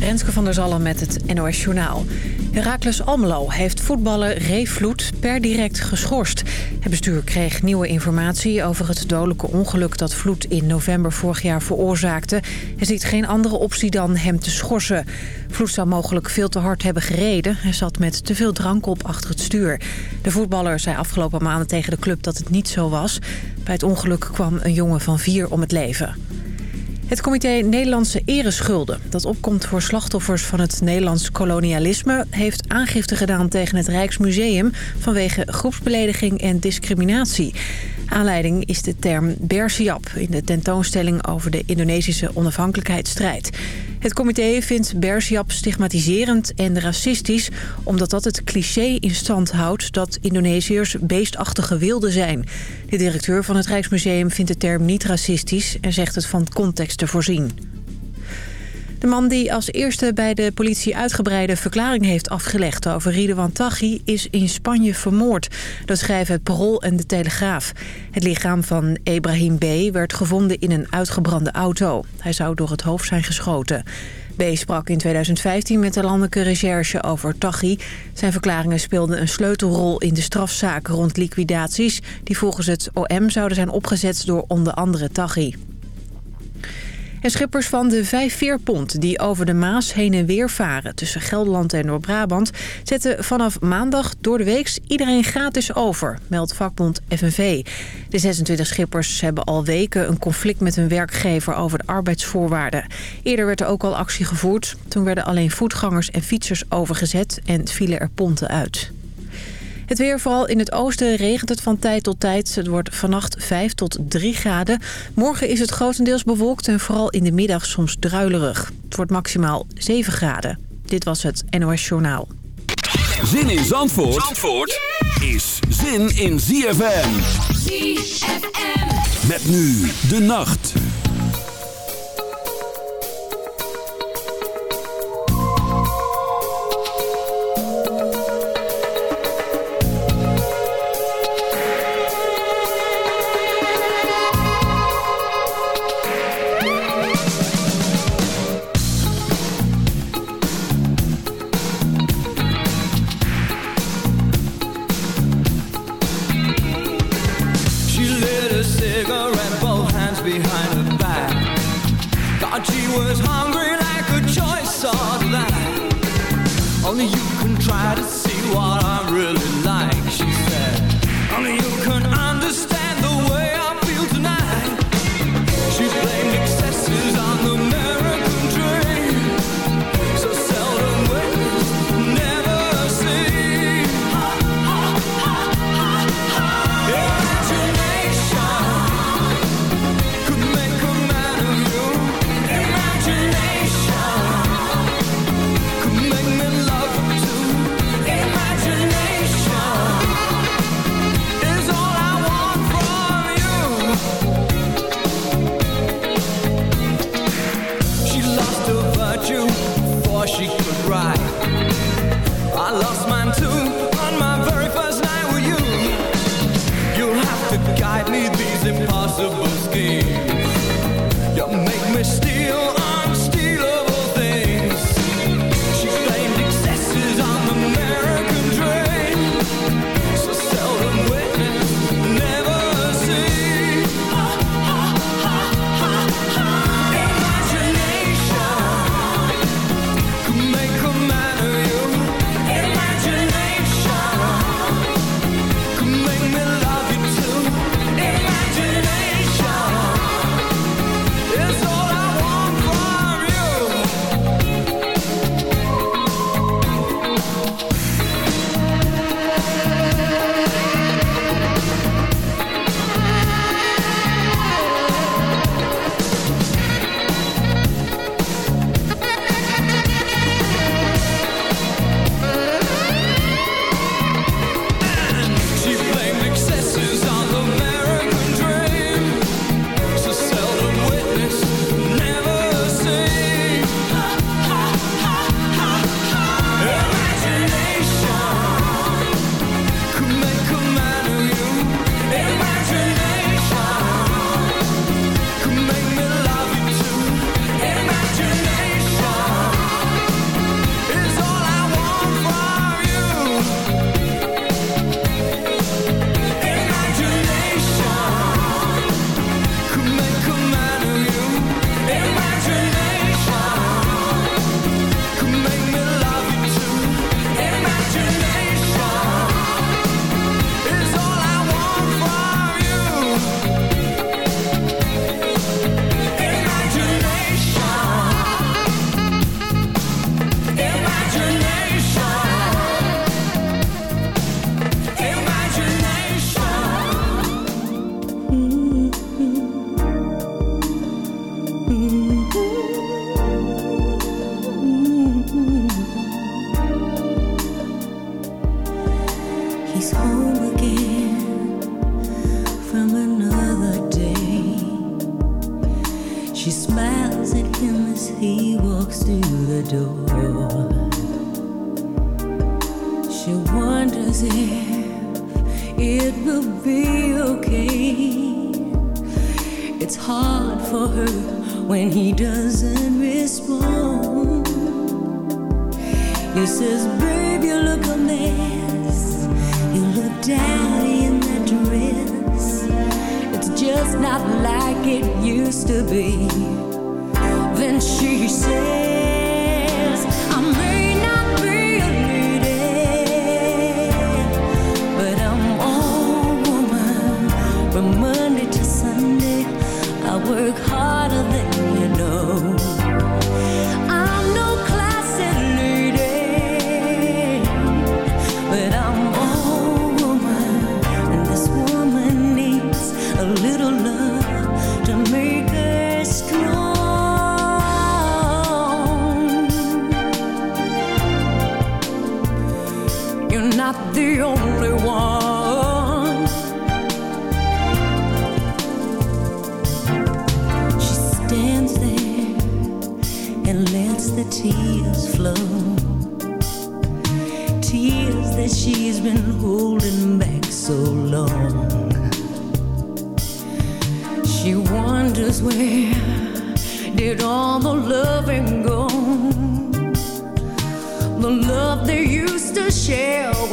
Renske van der Zallen met het NOS Journaal. Heracles Almelo heeft voetballer Ray Vloed per direct geschorst. Het bestuur kreeg nieuwe informatie over het dodelijke ongeluk... dat Vloed in november vorig jaar veroorzaakte. Hij ziet geen andere optie dan hem te schorsen. Vloed zou mogelijk veel te hard hebben gereden. Hij zat met te veel drank op achter het stuur. De voetballer zei afgelopen maanden tegen de club dat het niet zo was. Bij het ongeluk kwam een jongen van vier om het leven. Het comité Nederlandse Ereschulden, dat opkomt voor slachtoffers van het Nederlands kolonialisme, heeft aangifte gedaan tegen het Rijksmuseum vanwege groepsbelediging en discriminatie. Aanleiding is de term Bersiap in de tentoonstelling over de Indonesische onafhankelijkheidsstrijd. Het comité vindt Bersiap stigmatiserend en racistisch... omdat dat het cliché in stand houdt dat Indonesiërs beestachtige wilden zijn. De directeur van het Rijksmuseum vindt de term niet racistisch... en zegt het van context te voorzien. De man die als eerste bij de politie uitgebreide verklaring heeft afgelegd over Ridwan Taghi is in Spanje vermoord. Dat schrijven het Parool en de Telegraaf. Het lichaam van Ibrahim B. werd gevonden in een uitgebrande auto. Hij zou door het hoofd zijn geschoten. B. sprak in 2015 met de landelijke recherche over Taghi. Zijn verklaringen speelden een sleutelrol in de strafzaak rond liquidaties... die volgens het OM zouden zijn opgezet door onder andere Taghi. En schippers van de vijf veerpont die over de Maas heen en weer varen... tussen Gelderland en Noord-Brabant... zetten vanaf maandag door de weeks iedereen gratis over, meldt vakbond FNV. De 26 schippers hebben al weken een conflict met hun werkgever... over de arbeidsvoorwaarden. Eerder werd er ook al actie gevoerd. Toen werden alleen voetgangers en fietsers overgezet en vielen er ponten uit. Het weer, vooral in het oosten, regent het van tijd tot tijd. Het wordt vannacht 5 tot 3 graden. Morgen is het grotendeels bewolkt en vooral in de middag soms druilerig. Het wordt maximaal 7 graden. Dit was het NOS Journaal. Zin in Zandvoort, Zandvoort is zin in ZFM. ZFM. Met nu de nacht.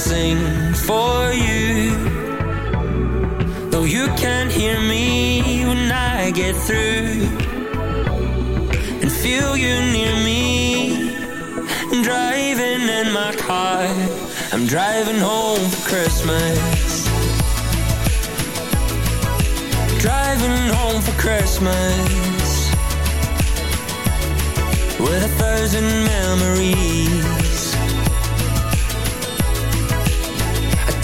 sing for you. Though you can't hear me when I get through And feel you near me. Driving in my car. I'm driving home for Christmas. Driving home for Christmas. With a thousand memories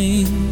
Sparkling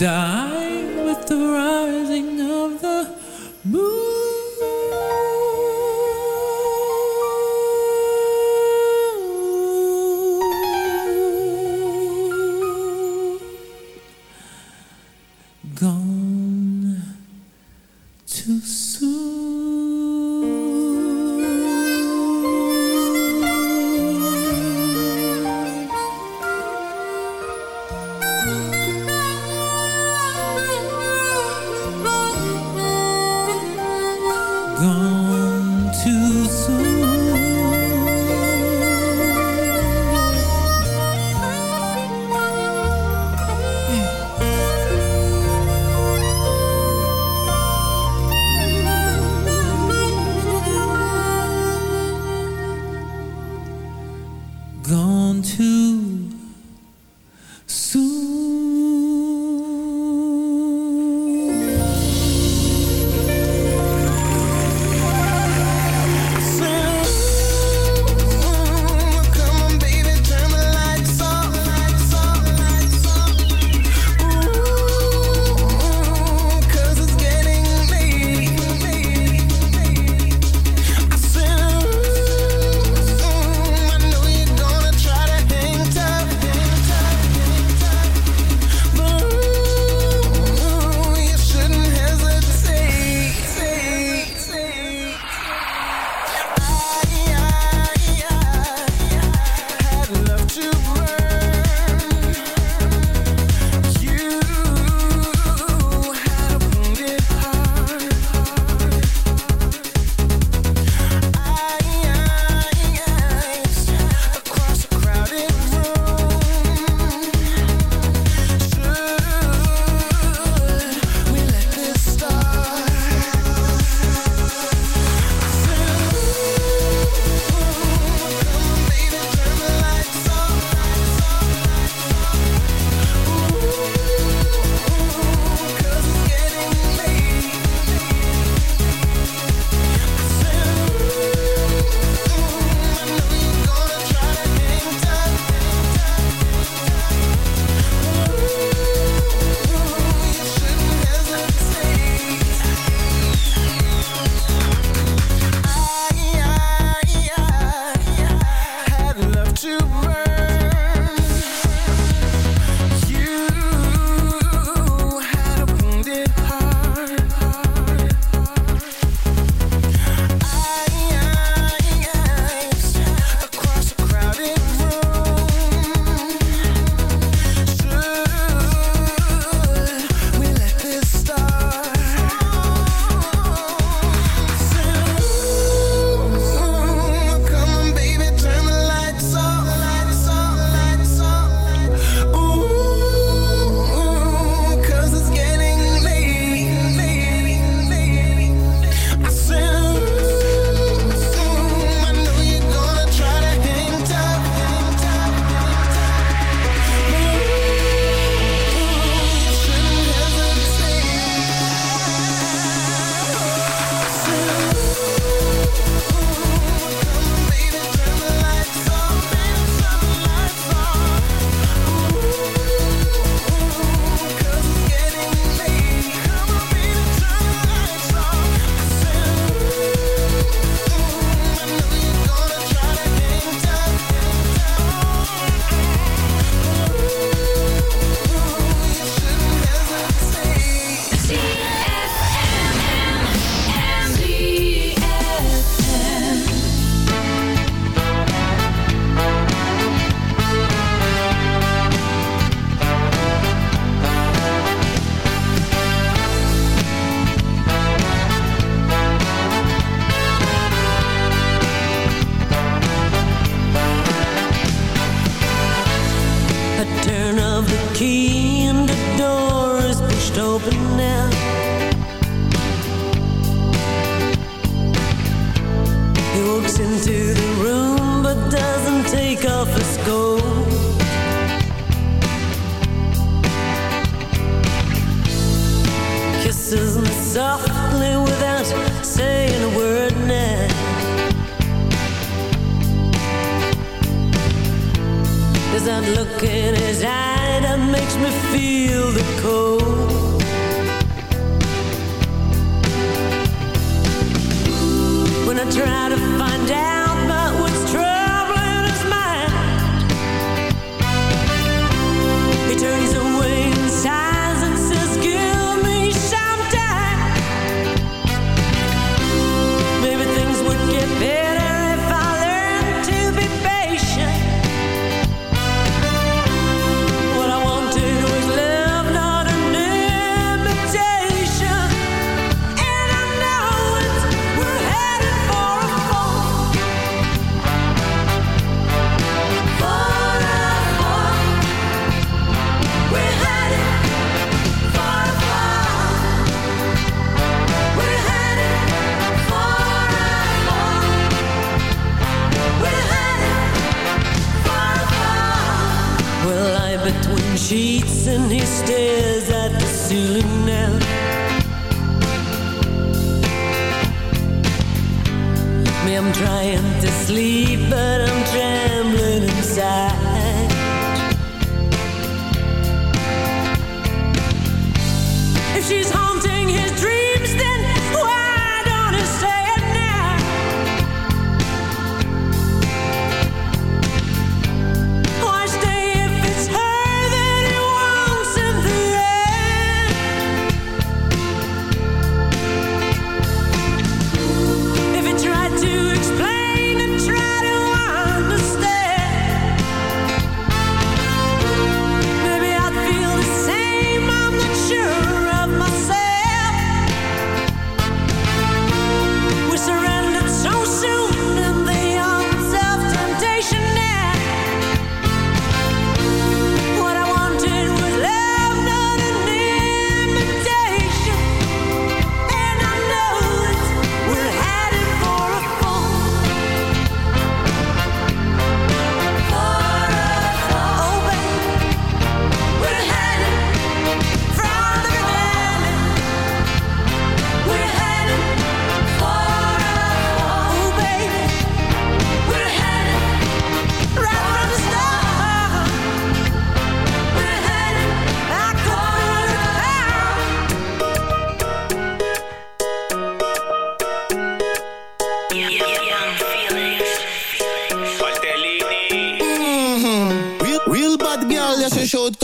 dying with the rising of the moon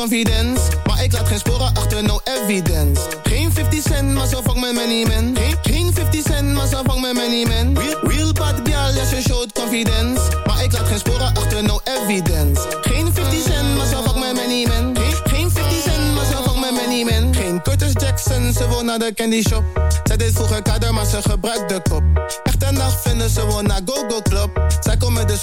confidence. Maar ik laat geen sporen achter, no evidence. Geen 50 cent, maar zo vang mijn money man. Geen, geen 50 cent, maar zo vang mijn money man. Real, real bad girl, ja, ze showt confidence. Maar ik laat geen sporen achter, no evidence. Geen 50 cent, maar zo vang mijn money man. Geen, geen 50 cent, maar zo vang mijn money man. Geen Curtis Jackson, ze wil naar de candy shop. Zij deed vroeger kader, maar ze gebruikt de kop. Echte nacht vinden ze wel naar Go-Go Club. Zij komt met dus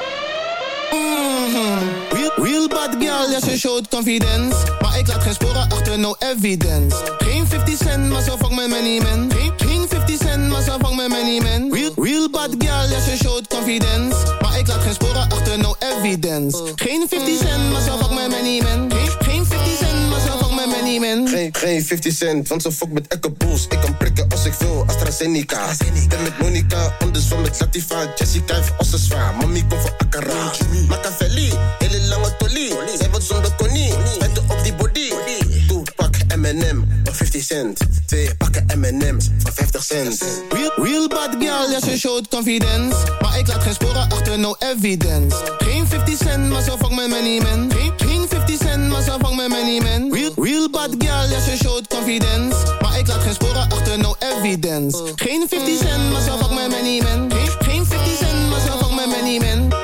Mhm. Real, bad girl, ja, ze showt confidence. Maar ik laat geen sporen achter, no evidence. Geen 50 cent, maar zo vang mijn money man. Geen, geen 50 cent, maar zo vang mijn money man. Real, real bad girl, ja, ze showt confidence. Maar ik laat geen sporen achter, no evidence. Geen 50 cent, maar zo vang mijn money man. Geen, geen 50 cent, maar zo Geen, geen 50 cent, want ze fuck met Bulls. Ik kan prikken als ik wil, AstraZeneca. Ben met Monica, andersom met Latifa. Jessica heeft als ze zwaar, mami komt voor Akara. Machiavelli, hele lange tolie. Zij wordt zonder konie, vetten op die body. Toe, pak M&M voor 50 cent. Twee pakken M&M's voor 50 cent. Real, real bad girl, ja, ze showt confidence. Maar ik laat geen sporen achter, no evidence. Geen 50 cent, maar zo vang mijn money man. Geen, geen 50 cent, maar zo vang mijn money man. Real, real bad girl, ja, ze showt confidence. Maar ik laat geen sporen achter, no evidence. Geen 50 cent, maar zo vang mijn money man. Geen, geen 50 cent, maar zo vang mijn money man.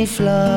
We fly.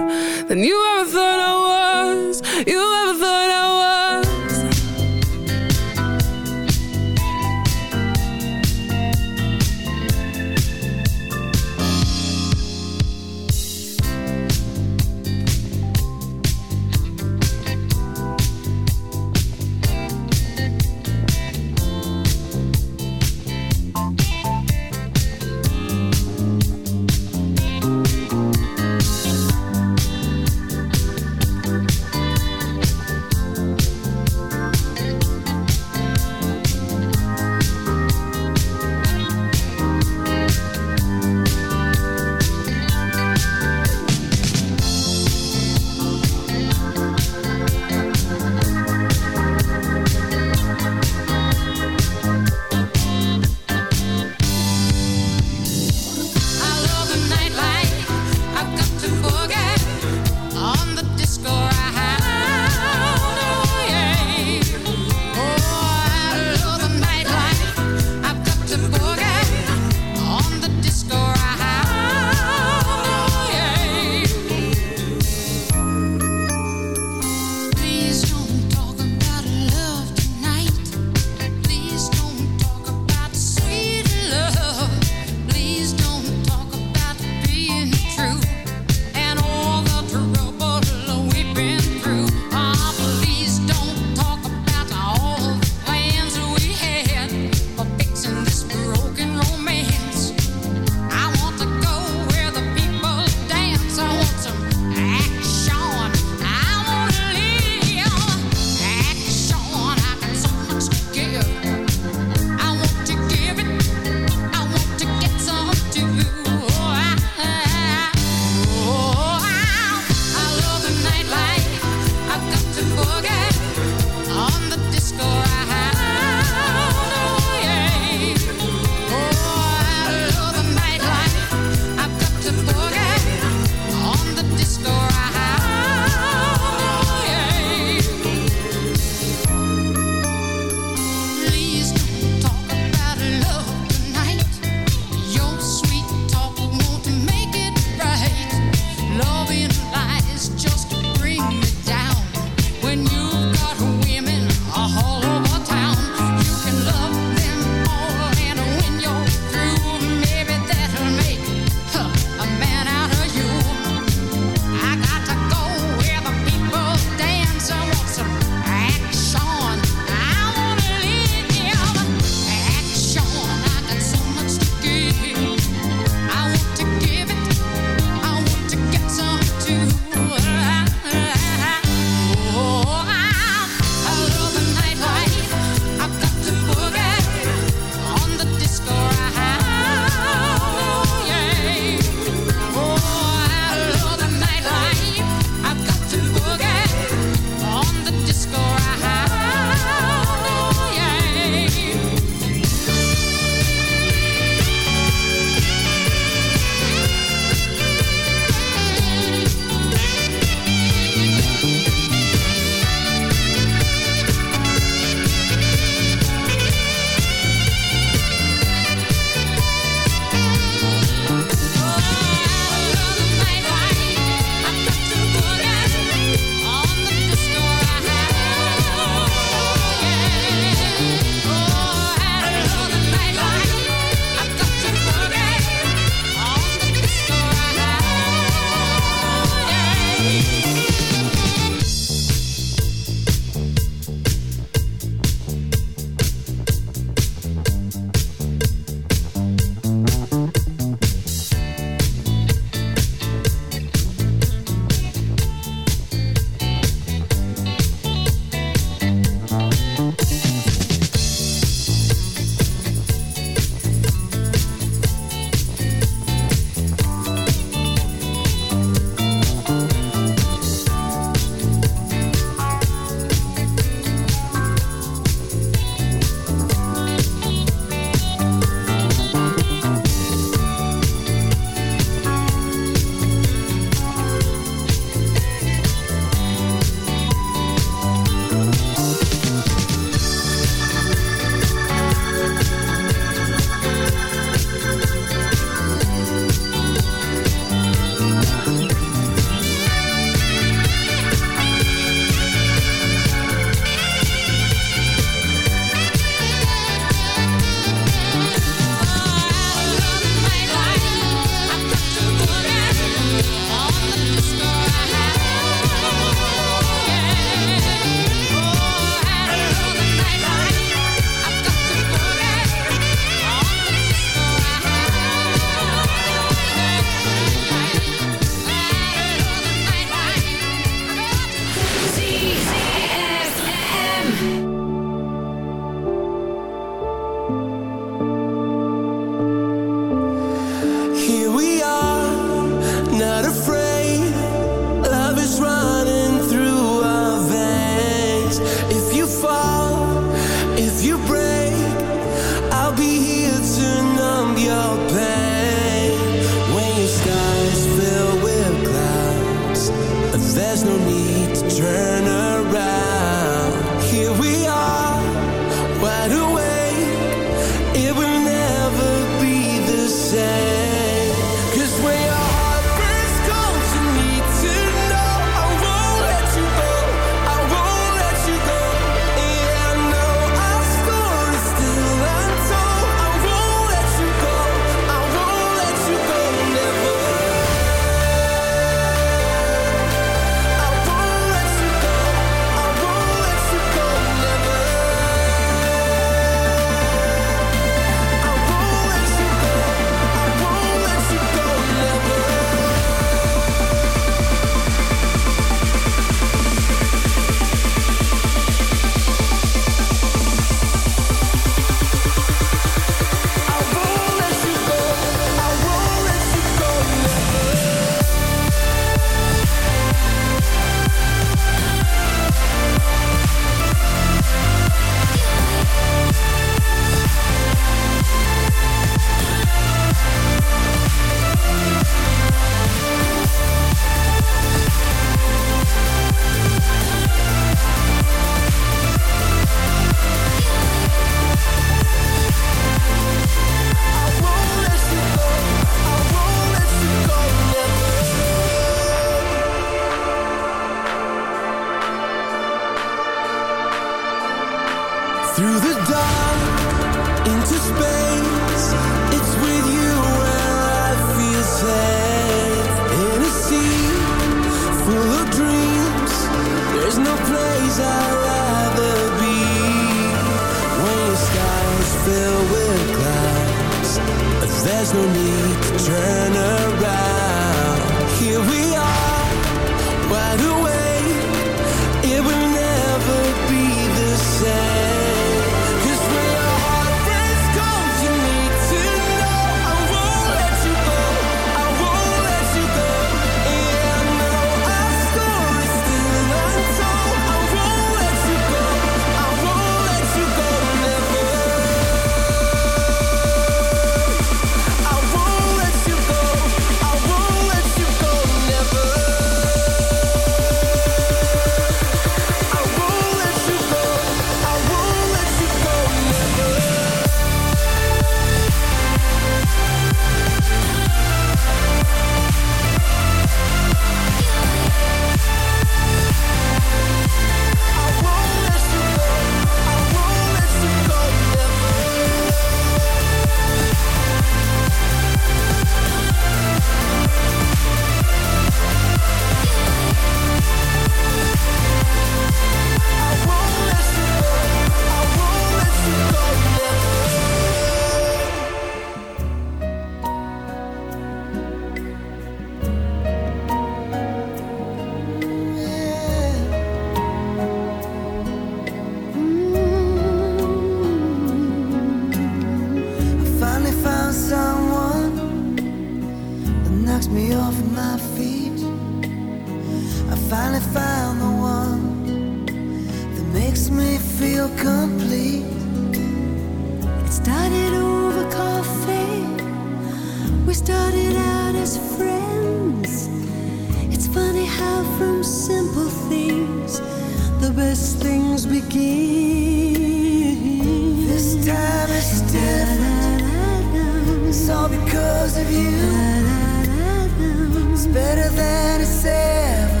It's better than it's ever.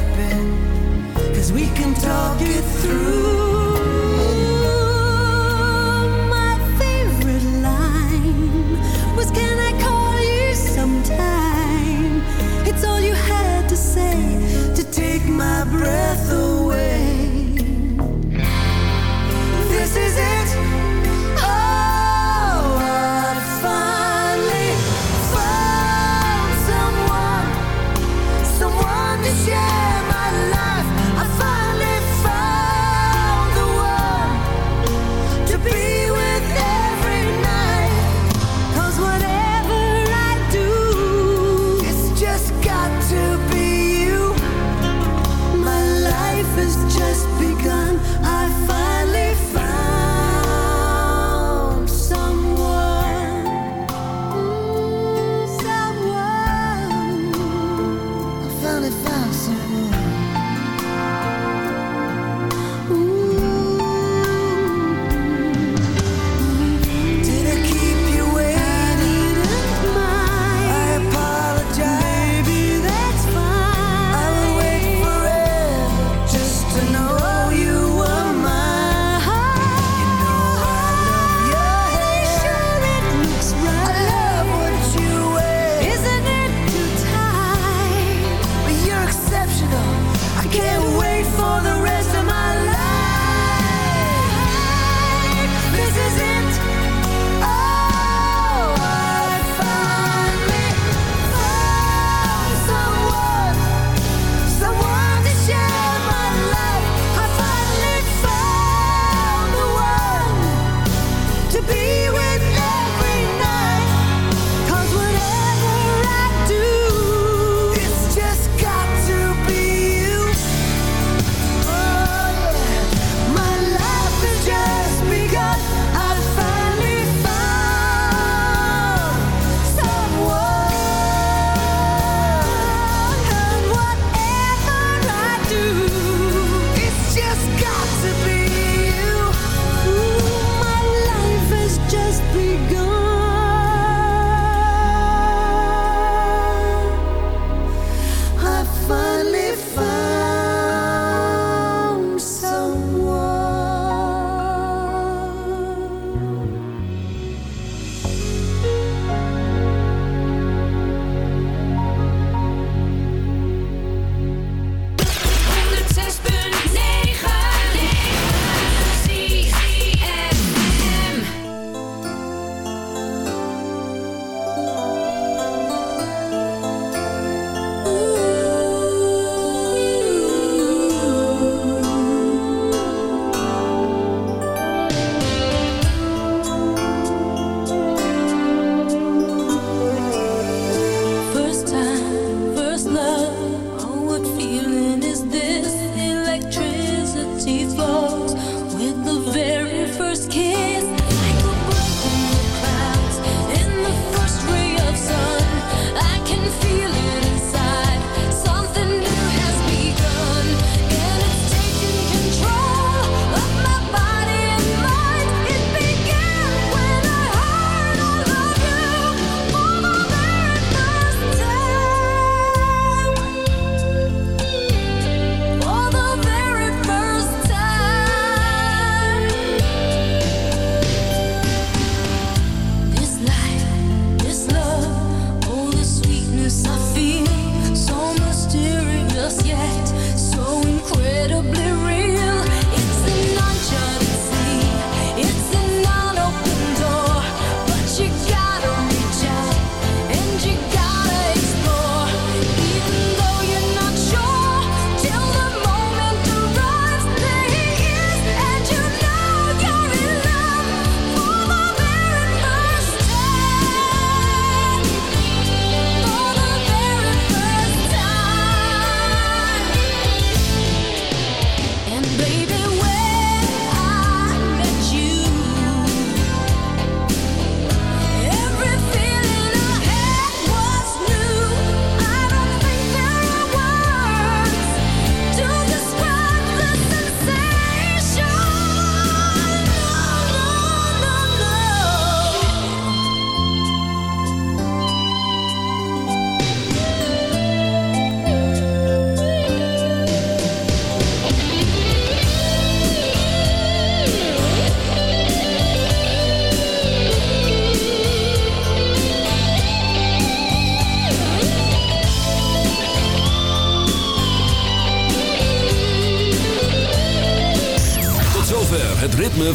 Cause we can talk it through. My favorite line was Can I call you sometime? It's all you had to say to take my